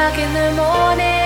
o'clock in the morning.